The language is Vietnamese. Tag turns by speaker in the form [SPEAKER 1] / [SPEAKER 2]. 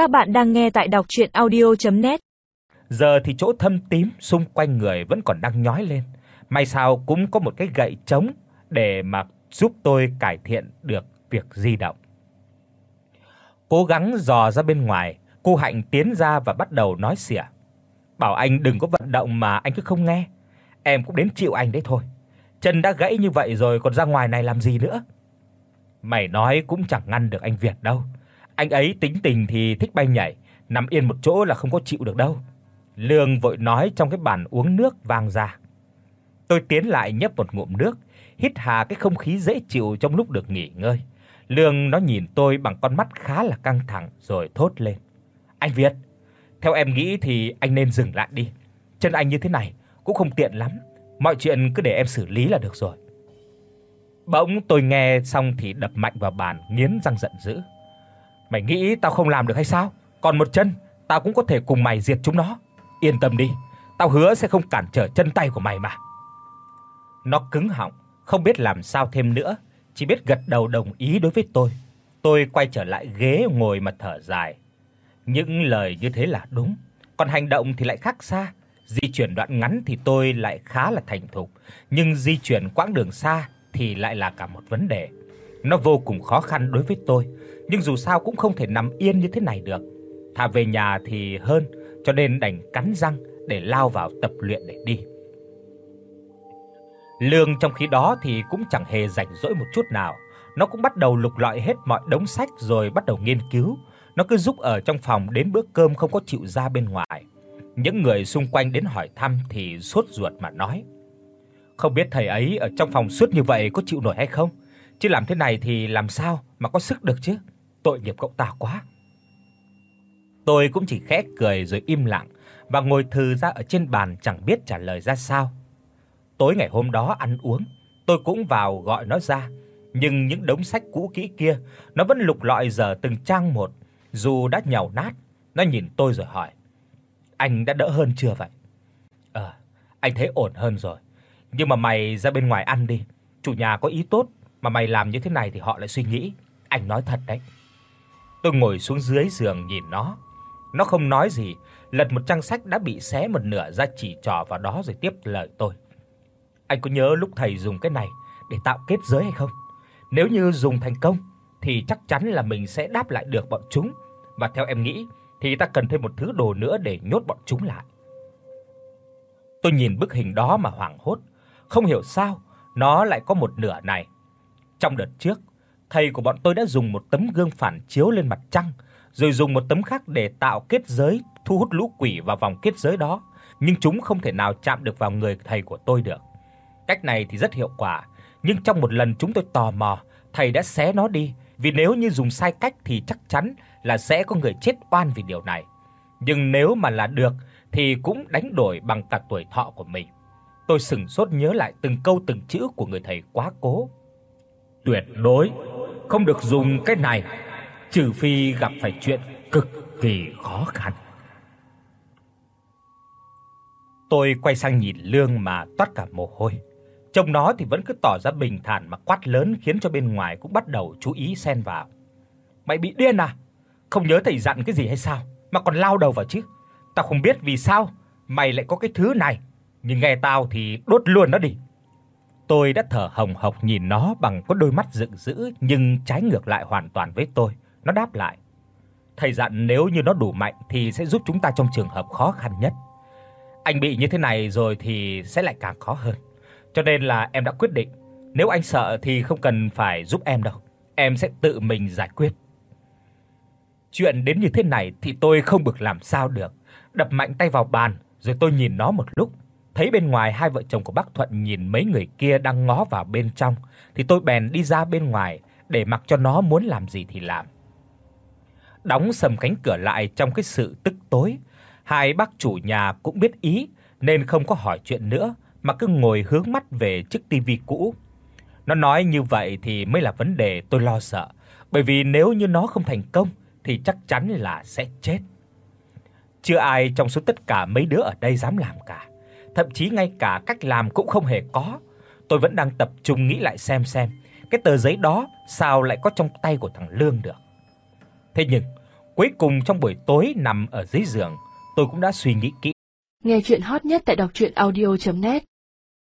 [SPEAKER 1] Các bạn đang nghe tại đọc audio net
[SPEAKER 2] Giờ thì chỗ thâm tím xung quanh người vẫn còn đang nhói lên. May sao cũng có một cái gậy chống để mà giúp tôi cải thiện được việc di động. Cố gắng dò ra bên ngoài, cô Hạnh tiến ra và bắt đầu nói xỉa. Bảo anh đừng có vận động mà anh cứ không nghe. Em cũng đến chịu anh đấy thôi. Chân đã gãy như vậy rồi còn ra ngoài này làm gì nữa? Mày nói cũng chẳng ngăn được anh Việt đâu. Anh ấy tính tình thì thích bay nhảy, nằm yên một chỗ là không có chịu được đâu. Lương vội nói trong cái bàn uống nước vang ra. Tôi tiến lại nhấp một ngụm nước, hít hà cái không khí dễ chịu trong lúc được nghỉ ngơi. Lương nó nhìn tôi bằng con mắt khá là căng thẳng rồi thốt lên. "Anh Việt, theo em nghĩ thì anh nên dừng lại đi. Chân anh như thế này cũng không tiện lắm, mọi chuyện cứ để em xử lý là được rồi." Bỗng tôi nghe xong thì đập mạnh vào bàn, nghiến răng giận dữ. "Mày nghĩ tao không làm được hay sao? Còn một chân, tao cũng có thể cùng mày diệt chúng nó. Yên tâm đi, tao hứa sẽ không cản trở chân tay của mày mà." Nó cứng họng, không biết làm sao thêm nữa, chỉ biết gật đầu đồng ý đối với tôi. Tôi quay trở lại ghế ngồi mà thở dài. Những lời như thế là đúng, còn hành động thì lại khác xa. Di chuyển đoạn ngắn thì tôi lại khá là thành thục, nhưng di chuyển quãng đường xa thì lại là cả một vấn đề. Nó vô cùng khó khăn đối với tôi, nhưng dù sao cũng không thể nằm yên như thế này được. Thà về nhà thì hơn, cho nên đành cắn răng để lao vào tập luyện để đi. Lương trong khi đó thì cũng chẳng hề rảnh rỗi một chút nào. Nó cũng bắt đầu lục lọi hết mọi đống sách rồi bắt đầu nghiên cứu. Nó cứ giúp ở trong phòng đến bữa cơm không có chịu ra bên ngoài. Những người xung quanh đến hỏi thăm thì sốt ruột mà nói: "Không biết thầy ấy ở trong phòng suốt như vậy có chịu nổi hay không? Chứ làm thế này thì làm sao mà có sức được chứ? Tội nghiệp cậu ta quá." Tôi cũng chỉ khẽ cười rồi im lặng và ngồi thư ra ở trên bàn chẳng biết trả lời ra sao. Tối ngày hôm đó ăn uống, tôi cũng vào gọi nó ra, nhưng những đống sách cũ kỹ kia nó vẫn lục lọi giờ từng trang một, dù đã nhàu nát. Nó nhìn tôi rồi hỏi: "Anh đã đỡ hơn chưa vậy?" "Ờ, anh thấy ổn hơn rồi, nhưng mà mày ra bên ngoài ăn đi, chủ nhà có ý tốt mà mày làm như thế này thì họ lại suy nghĩ." Anh nói thật đấy. Tôi ngồi xuống dưới giường nhìn nó. Nó không nói gì, lật một trang sách đã bị xé một nửa ra chỉ trỏ vào đó rồi tiếp lời tôi. Anh có nhớ lúc thầy dùng cái này để tạo kết giới hay không? Nếu như dùng thành công thì chắc chắn là mình sẽ đáp lại được bọn chúng và theo em nghĩ thì ta cần thêm một thứ đồ nữa để nhốt bọn chúng lại. Tôi nhìn bức hình đó mà hoảng hốt, không hiểu sao nó lại có một nửa này. Trong đợt trước, thầy của bọn tôi đã dùng một tấm gương phản chiếu lên mặt trăng, rồi dùng một tấm khác để tạo kết giới thu hút lũ quỷ vào vòng kết giới đó, nhưng chúng không thể nào chạm được vào người thầy của tôi được. Cách này thì rất hiệu quả, nhưng trong một lần chúng tôi tò mò, thầy đã xé nó đi, vì nếu như dùng sai cách thì chắc chắn là sẽ có người chết oan vì điều này. Nhưng nếu mà là được thì cũng đánh đổi bằng cả tuổi thọ của mình. Tôi sững sốt nhớ lại từng câu từng chữ của người thầy quá cố. Tuyệt đối không được dùng cái này, trừ phi gặp phải chuyện cực kỳ khó khăn. Tôi quay sang nhìn Lương mà toát cả mồ hôi. Trông nó thì vẫn cứ tỏ ra bình thản mà quát lớn khiến cho bên ngoài cũng bắt đầu chú ý xen vào. Mày bị điên à? Không nhớ thầy dặn cái gì hay sao mà còn lao đầu vào chứ? Tao không biết vì sao mày lại có cái thứ này, nhưng nghe tao thì đốt luôn nó đi. Tôi đã thở hồng hộc nhìn nó bằng có đôi mắt giận dữ nhưng trái ngược lại hoàn toàn với tôi. Nó đáp lại: "Thầy dặn nếu như nó đủ mạnh thì sẽ giúp chúng ta trong trường hợp khó khăn nhất. Anh bị như thế này rồi thì sẽ lại càng khó hơn." Cho nên là em đã quyết định, nếu anh sợ thì không cần phải giúp em đâu, em sẽ tự mình giải quyết. Chuyện đến như thế này thì tôi không bực làm sao được, đập mạnh tay vào bàn, rồi tôi nhìn nó một lúc, thấy bên ngoài hai vợ chồng của bác Thuận nhìn mấy người kia đang ngó vào bên trong, thì tôi bèn đi ra bên ngoài để mặc cho nó muốn làm gì thì làm. Đóng sầm cánh cửa lại trong cái sự tức tối, hai bác chủ nhà cũng biết ý nên không có hỏi chuyện nữa mà cứ ngồi hướng mắt về chiếc tivi cũ. Nó nói như vậy thì mới là vấn đề tôi lo sợ, bởi vì nếu như nó không thành công thì chắc chắn là sẽ chết. Chưa ai trong số tất cả mấy đứa ở đây dám làm cả, thậm chí ngay cả cách làm cũng không hề có. Tôi vẫn đang tập trung nghĩ lại xem xem cái tờ giấy đó sao lại có trong tay của thằng Lương được. Thế nhưng, Cuối cùng trong buổi tối nằm ở dưới giường, tôi cũng đã suy nghĩ kỹ.
[SPEAKER 3] Nghe truyện hot nhất tại doctruyenaudio.net